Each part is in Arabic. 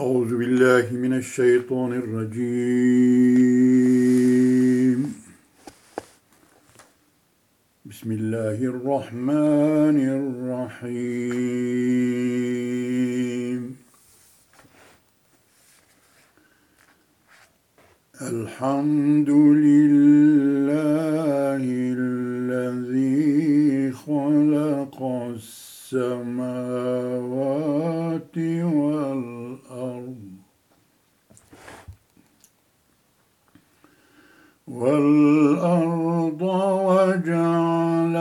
أعوذ بالله من الشيطان الرجيم. بسم الله الرحمن الرحيم. الحمد لله الذي خلق السماوات والأرض. والأرض وجعل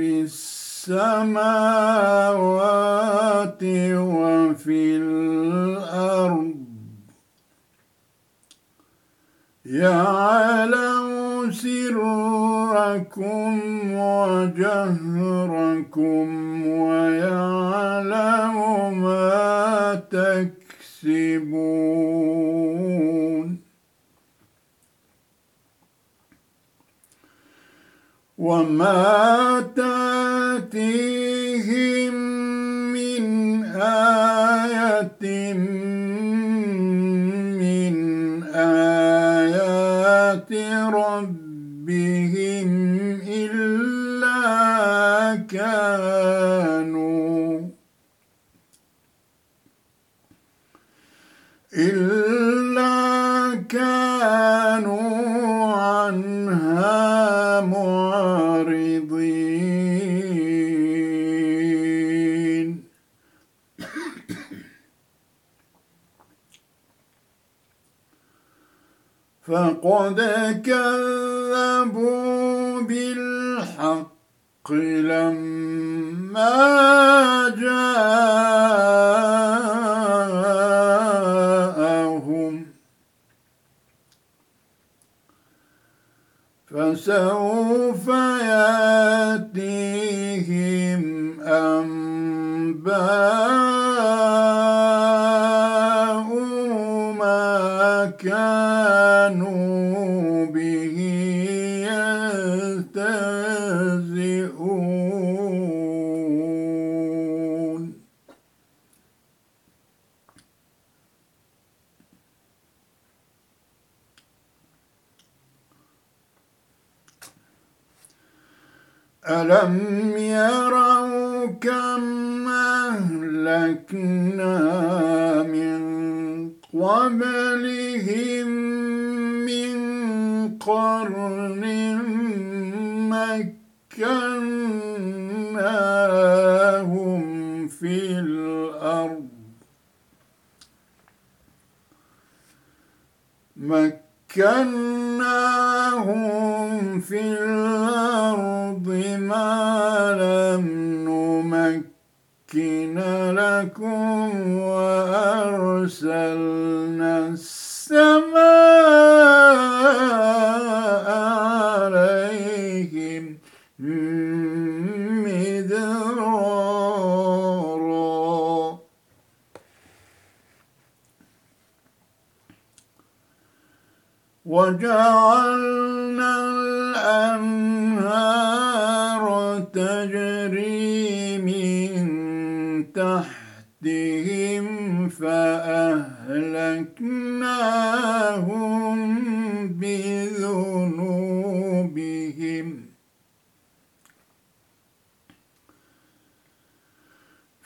في السماوات وفي الأرض. يعلم سركم وجهركم ويعلم ما تكسبون. وما تاتيهم من آية من آيات ربهم إلا كانوا إلا فقد كذبوا بالحق لما جاءهم فسوف ياتيهم أنباء ألم يروا كم أهلكنا من قبلهم من قرن مكناهم في الأرض مكناهم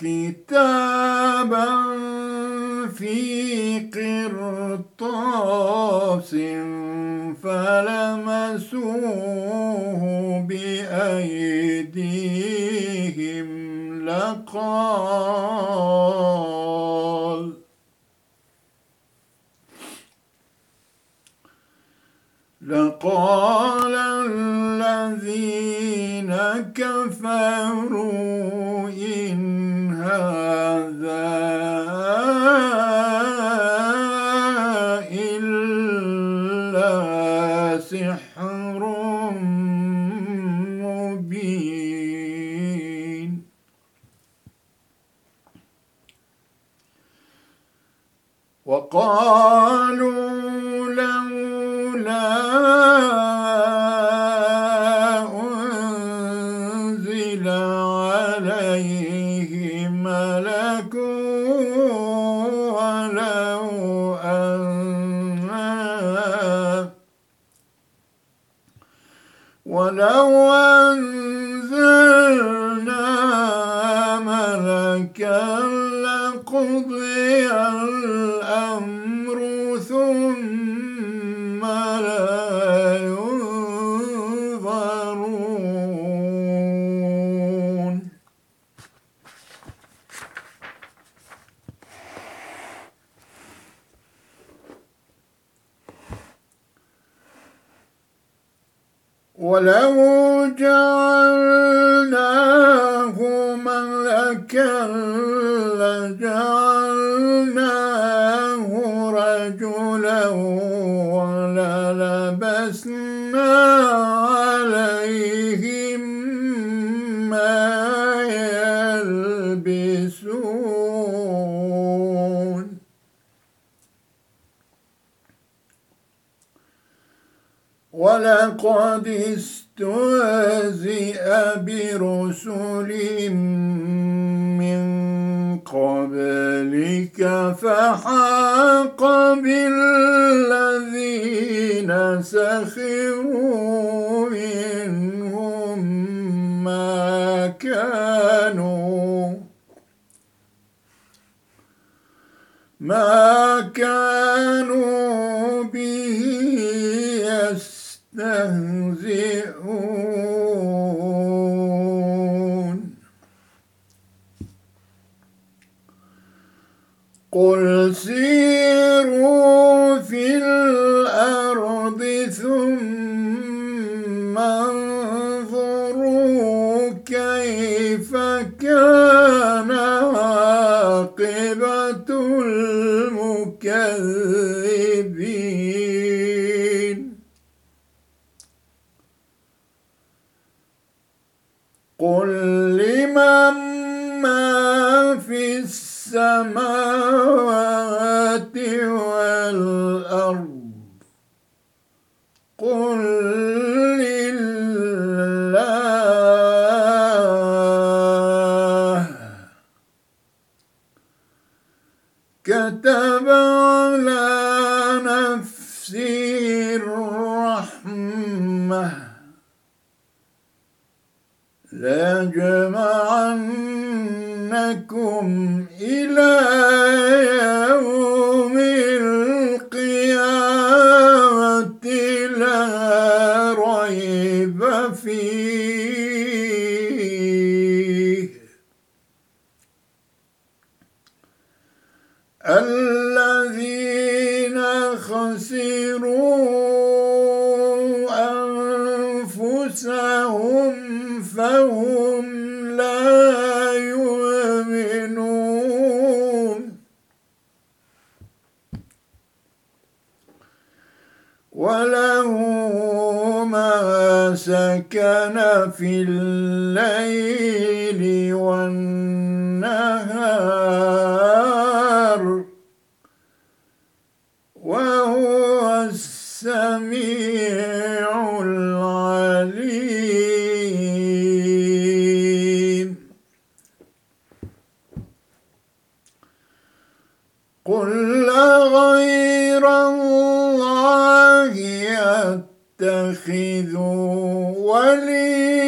كتابا في قرطاس فلمسوه بأيديهم لقال لقال الذين كفروا وقالوا ولو أنزلنا ملكا لقضي الأمر ثم لا ينظرون ولو فحاق بالذين سخروا منهم ما كانوا ما 个人 السماوات وله ما سكن في الليل والنهار. تتخذوا وليا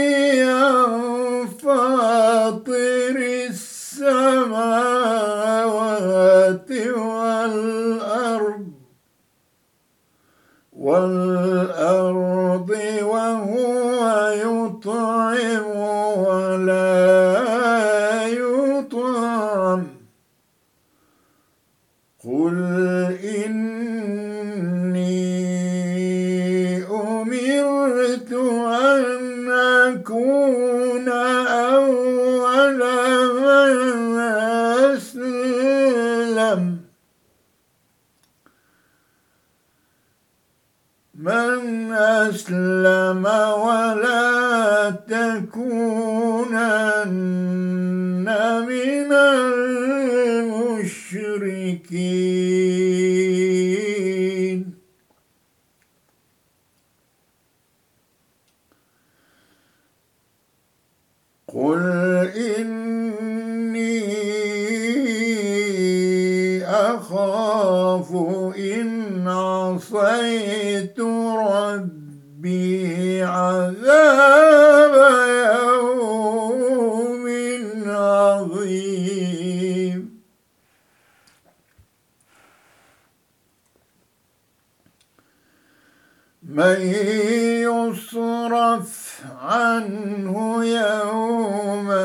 يعرف عنه يومئذ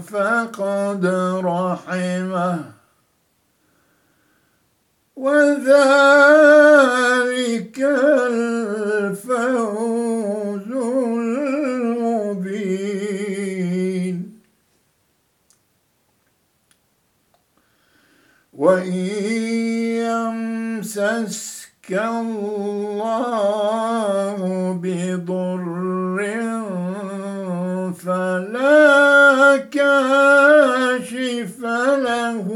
فقد رحمه. وذلك الفوز المبين. وإن يمسس الله بضر فلا كاشف له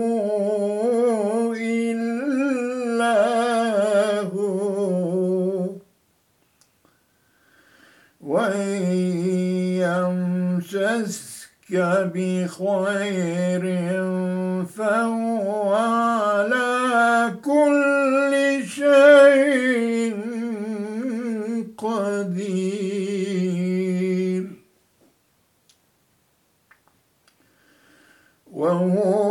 إلا هو. وإن يمسسك بخير فهو على كل شيء قدير. وهو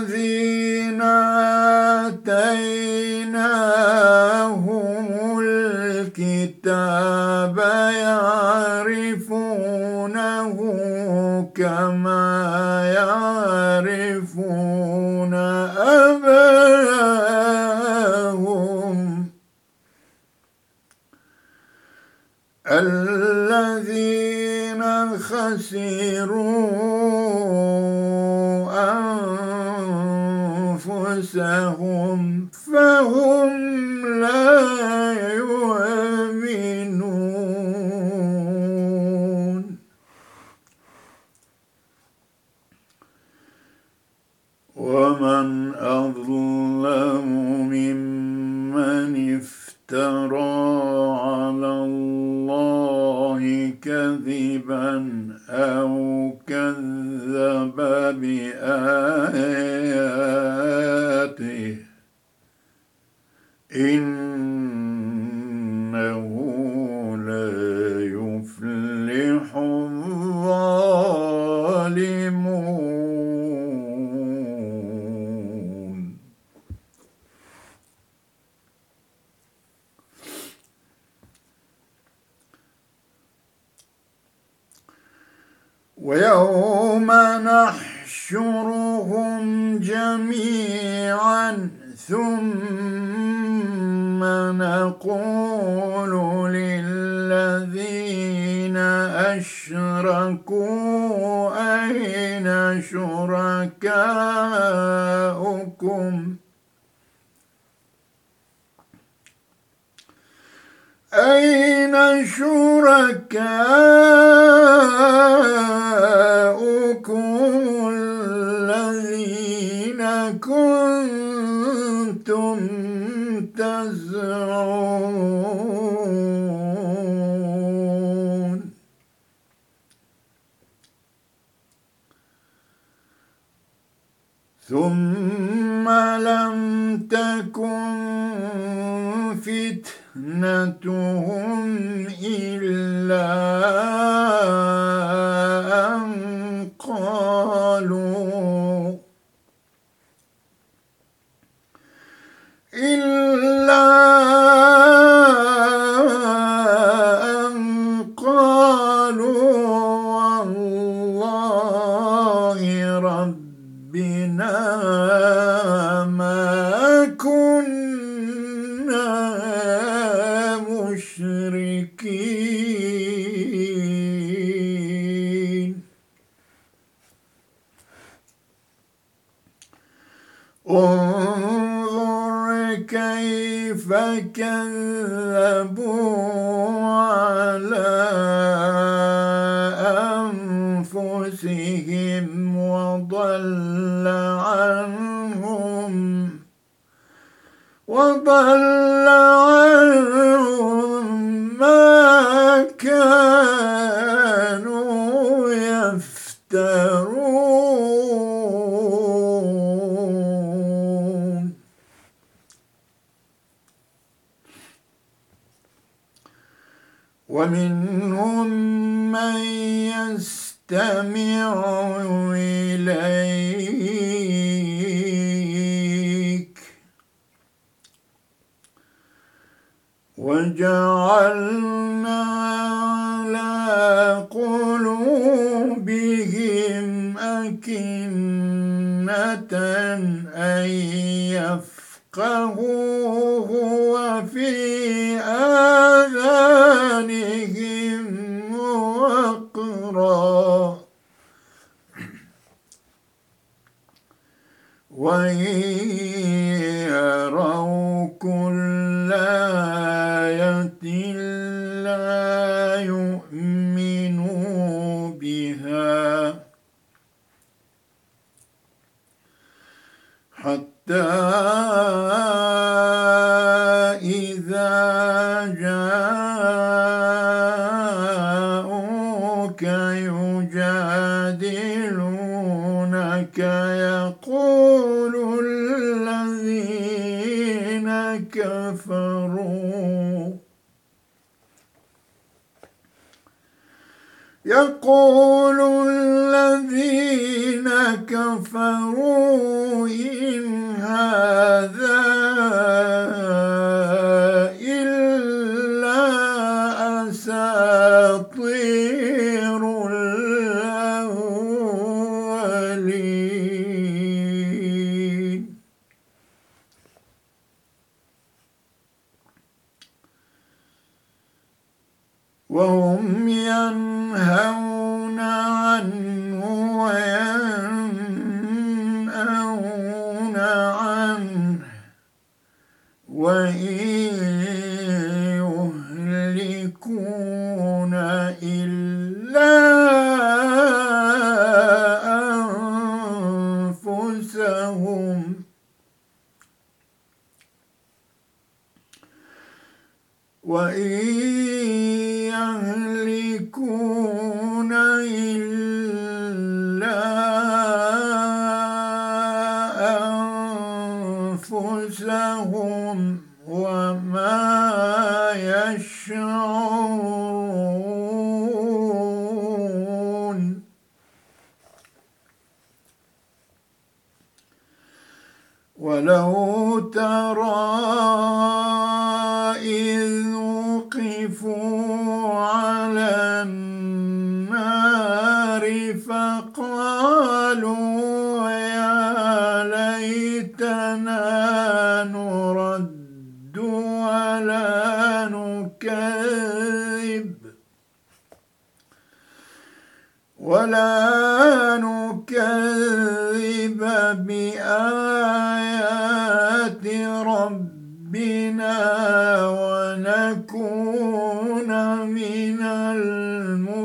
الذين آتيناهم الكتاب يعرفونه كما للذين أشركوا أين شركاؤكم؟ أين شركاؤكم الذين كنتم تزعمون؟ ثم لم تكن فتنتهم إلا أن قالوا إلا يستمع إليك. وجعلنا على قلوبهم أكنة أن يفقهوه وفي آذانهم وقرا. وإن يروا كل آية لا يؤمنوا بها يجادلونك يقول الذين كفروا. يقول الذين كفروا إن هذا أنفسهم وإن يهلكون ولو ترى إذ وقفوا على النار فقالوا يا ليتنا نرد ولا نكذب ولا نكذب بآيات ربنا ونكون من المؤمنين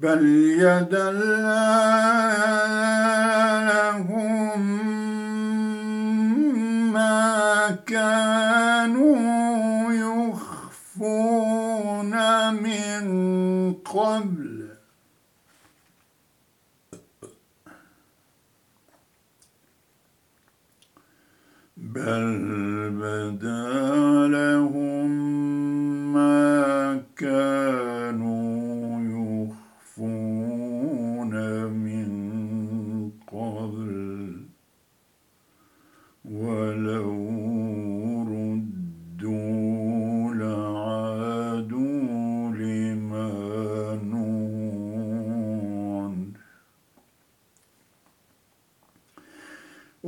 بل يدلهم ما كانوا يخفون من قبل بل بدا لهم ما كانوا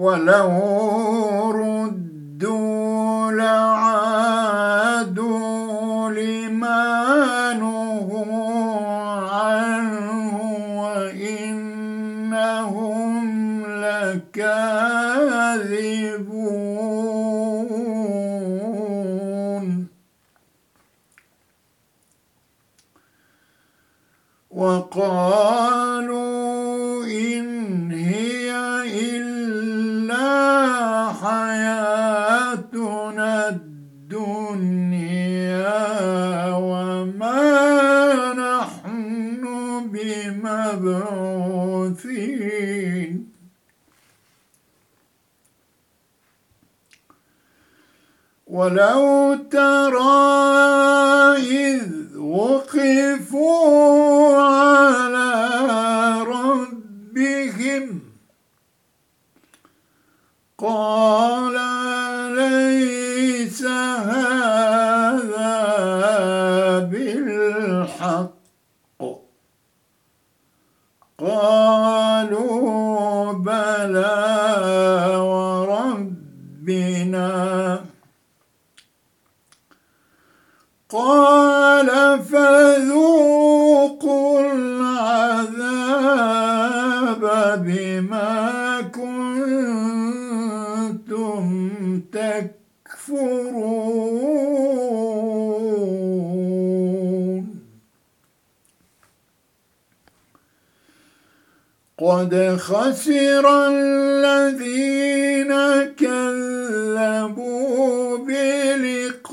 ولو ردوا لعادوا لما نهوا عنه وإنهم لكاذبون وقالوا العذاب بما كنتم تكفرون. قد خسر الذين كذبوا بلقاء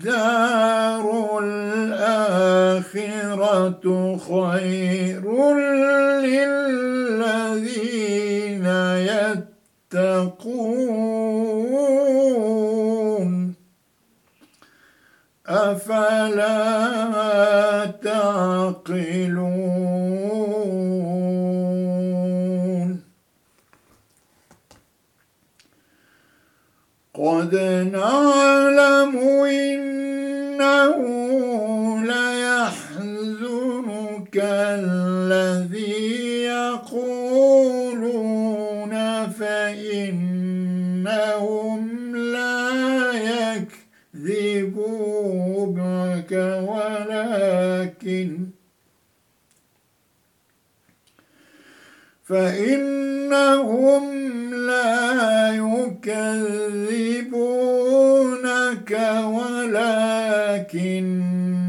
وللدار الآخرة خير للذين يتقون. أفلا تعقلون؟ قد نعلم إنه فإنهم لا يكذبونك ولكن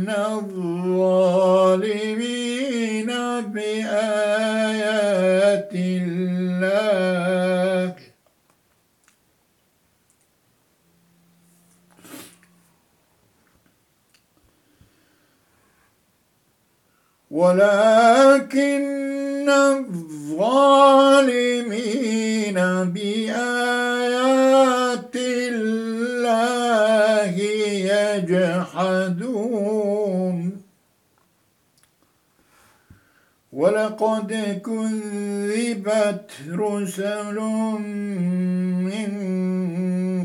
الظالمين بآيات الله ولكن الظالمين بآيات الله يجحدون. ولقد كذبت رسل من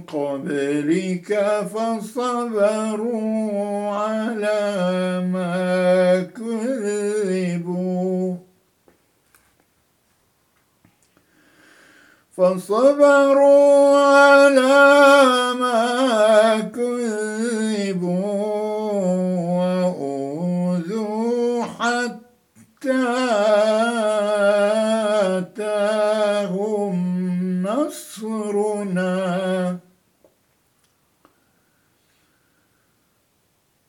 قبلك فصبروا على ما كذبوا. فصبروا على ما كذبوا وأوذوا حتى أتاهم نصرنا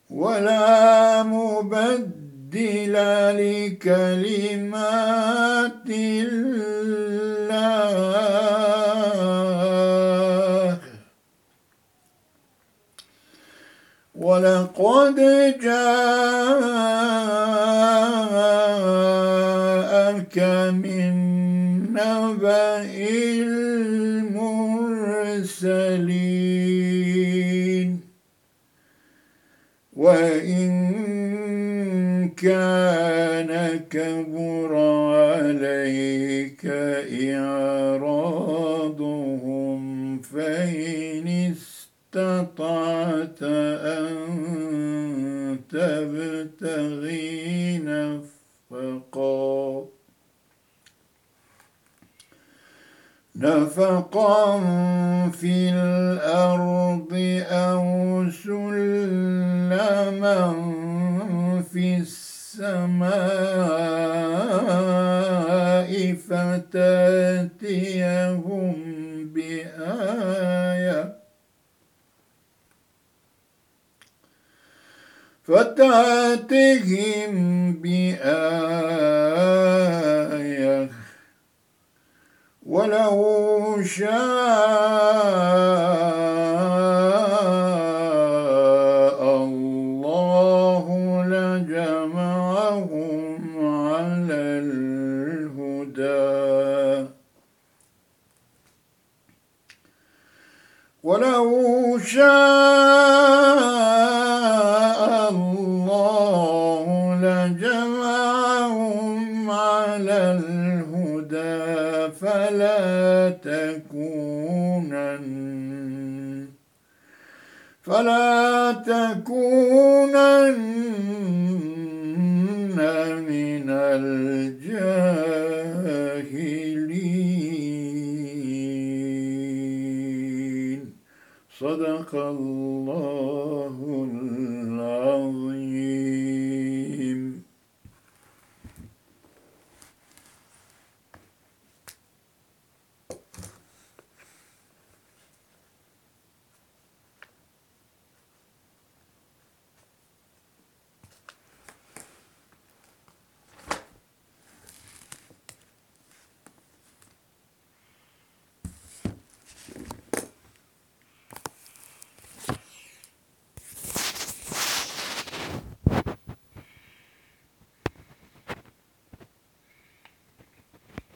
ولا مبدل لكلمات الله. ولقد جاءك نبأ المرسلين وإن كان كبر عليك إعراضهم فإن استطعت أن تبتغي نفقا نفقا في الأرض أو سلما في السماء فتأتيهم بآية فتاتهم بآية ولو شاء الله لجمعهم على الهدى ولو شاء الله لجمعهم على الهدى فلا تكونن فلا تكونن من الجاهلين. صدق الله